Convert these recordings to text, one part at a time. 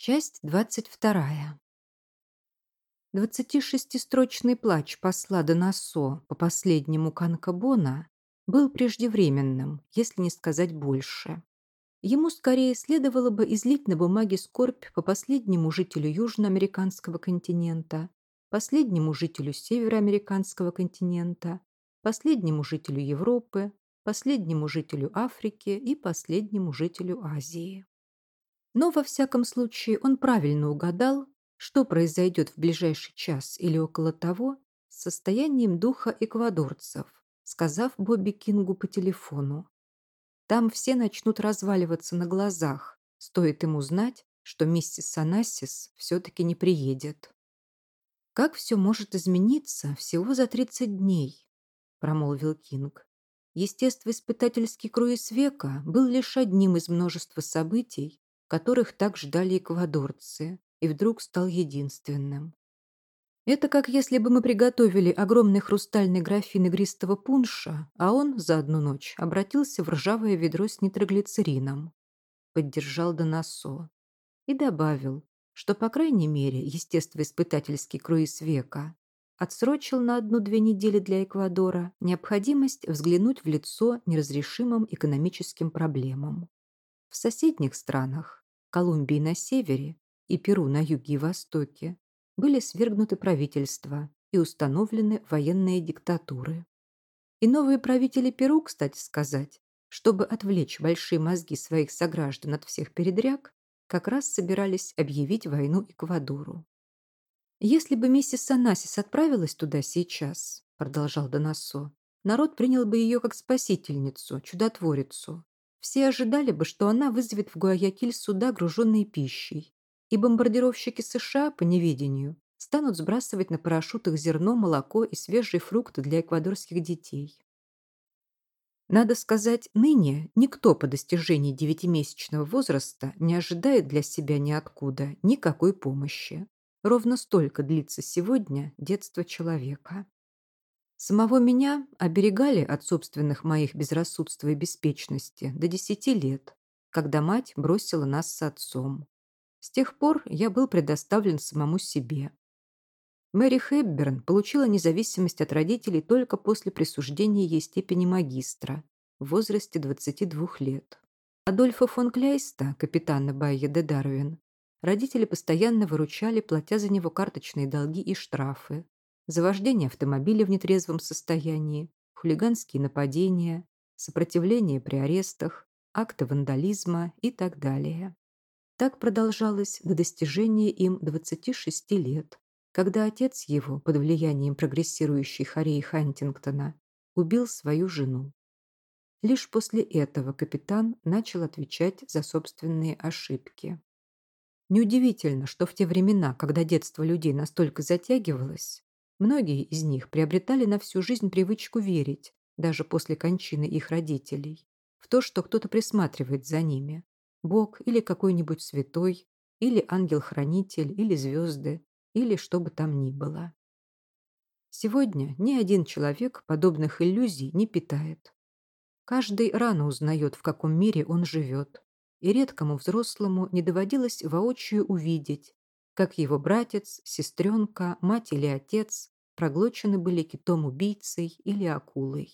Часть двадцать вторая. Двадцатишестистрочный плач посла Доносо по последнему Канкабона был преждевременным, если не сказать больше. Ему скорее следовало бы излить на бумаге скорбь по последнему жителю южноамериканского континента, последнему жителю североамериканского континента, последнему жителю Европы, последнему жителю Африки и последнему жителю Азии. Но, во всяком случае, он правильно угадал, что произойдет в ближайший час или около того с состоянием духа эквадорцев, сказав Бобби Кингу по телефону. Там все начнут разваливаться на глазах, стоит ему знать, что миссис Санассис все-таки не приедет. «Как все может измениться всего за 30 дней?» – промолвил Кинг. Естествоиспытательский круиз века был лишь одним из множества событий, которых так ждали эквадорцы, и вдруг стал единственным. Это как если бы мы приготовили огромный хрустальный графин игристого пунша, а он за одну ночь обратился в ржавое ведро с нитроглицерином. Поддержал Доносо. И добавил, что, по крайней мере, естествоиспытательский круиз века отсрочил на одну-две недели для Эквадора необходимость взглянуть в лицо неразрешимым экономическим проблемам. В соседних странах, Колумбии на севере и Перу на юге и востоке, были свергнуты правительства и установлены военные диктатуры. И новые правители Перу, кстати сказать, чтобы отвлечь большие мозги своих сограждан от всех передряг, как раз собирались объявить войну Эквадору. «Если бы миссис Санасис отправилась туда сейчас», продолжал Доносо, народ принял бы ее как спасительницу, чудотворицу. Все ожидали бы, что она вызовет в Гуаякиль суда, груженные пищей, и бомбардировщики США, по неведению, станут сбрасывать на парашютах зерно, молоко и свежие фрукты для эквадорских детей. Надо сказать, ныне никто по достижении девятимесячного возраста не ожидает для себя ниоткуда никакой помощи. Ровно столько длится сегодня детство человека. Самого меня оберегали от собственных моих безрассудства и беспечности до десяти лет, когда мать бросила нас с отцом. С тех пор я был предоставлен самому себе. Мэри Хэбберн получила независимость от родителей только после присуждения ей степени магистра в возрасте 22 лет. Адольфа фон Кляйста, капитана Байя де Дарвин, родители постоянно выручали, платя за него карточные долги и штрафы, за вождение автомобиля в нетрезвом состоянии, хулиганские нападения, сопротивление при арестах, акты вандализма и так далее. Так продолжалось до достижения им 26 лет, когда отец его, под влиянием прогрессирующей хореи Хантингтона, убил свою жену. Лишь после этого капитан начал отвечать за собственные ошибки. Неудивительно, что в те времена, когда детство людей настолько затягивалось, Многие из них приобретали на всю жизнь привычку верить, даже после кончины их родителей, в то, что кто-то присматривает за ними. Бог или какой-нибудь святой, или ангел-хранитель, или звезды, или что бы там ни было. Сегодня ни один человек подобных иллюзий не питает. Каждый рано узнает, в каком мире он живет, и редкому взрослому не доводилось воочию увидеть, как его братец, сестренка, мать или отец проглочены были китом-убийцей или акулой.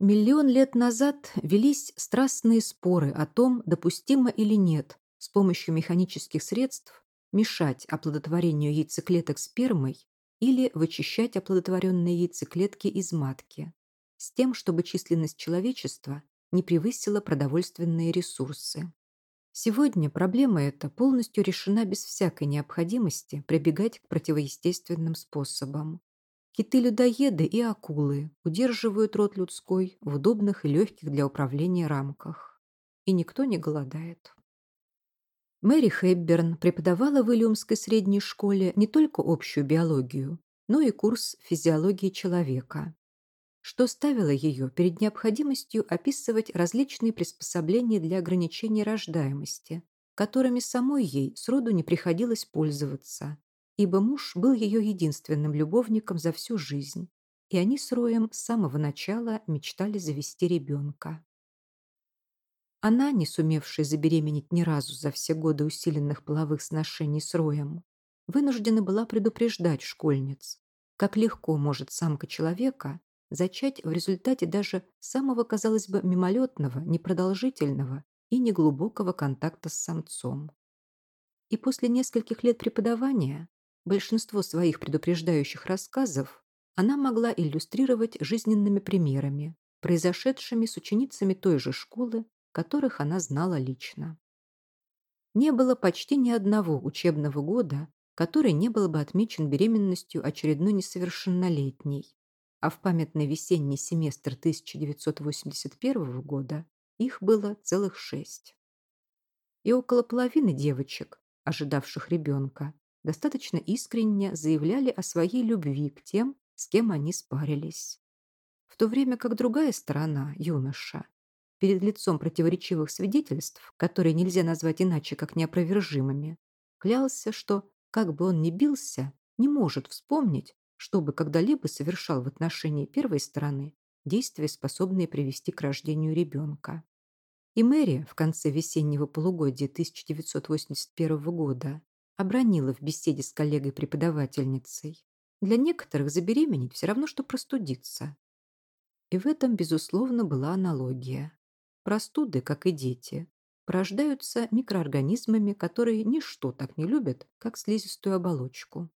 Миллион лет назад велись страстные споры о том, допустимо или нет с помощью механических средств мешать оплодотворению яйцеклеток спермой или вычищать оплодотворенные яйцеклетки из матки, с тем, чтобы численность человечества не превысила продовольственные ресурсы. Сегодня проблема эта полностью решена без всякой необходимости прибегать к противоестественным способам. Киты-людоеды и акулы удерживают род людской в удобных и легких для управления рамках. И никто не голодает. Мэри Хэбберн преподавала в Ильюмской средней школе не только общую биологию, но и курс физиологии человека, что ставило ее перед необходимостью описывать различные приспособления для ограничения рождаемости, которыми самой ей сроду не приходилось пользоваться, ибо муж был ее единственным любовником за всю жизнь, и они с Роем с самого начала мечтали завести ребенка. Она, не сумевшая забеременеть ни разу за все годы усиленных половых сношений с Роем, вынуждена была предупреждать школьниц, как легко может самка человека зачать в результате даже самого, казалось бы, мимолетного, непродолжительного и неглубокого контакта с самцом. И после нескольких лет преподавания большинство своих предупреждающих рассказов она могла иллюстрировать жизненными примерами, произошедшими с ученицами той же школы, которых она знала лично. Не было почти ни одного учебного года, который не был бы отмечен беременностью очередной несовершеннолетней, а в памятный весенний семестр 1981 года их было целых шесть. И около половины девочек, ожидавших ребенка, достаточно искренне заявляли о своей любви к тем, с кем они спарились. В то время как другая сторона, юноша, перед лицом противоречивых свидетельств, которые нельзя назвать иначе, как неопровержимыми, клялся, что, как бы он ни бился, не может вспомнить, чтобы когда-либо совершал в отношении первой стороны действия, способные привести к рождению ребенка. И Мэри в конце весеннего полугодия 1981 года обронила в беседе с коллегой-преподавательницей. Для некоторых забеременеть все равно, что простудиться. И в этом, безусловно, была аналогия. Простуды, как и дети, порождаются микроорганизмами, которые ничто так не любят, как слизистую оболочку.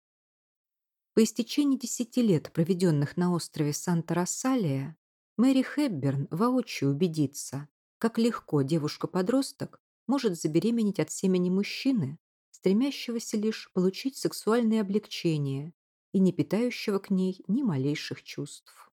По истечении десяти лет, проведенных на острове Санта-Рассалия, Мэри Хэбберн воочию убедится, как легко девушка-подросток может забеременеть от семени мужчины, стремящегося лишь получить сексуальное облегчение и не питающего к ней ни малейших чувств.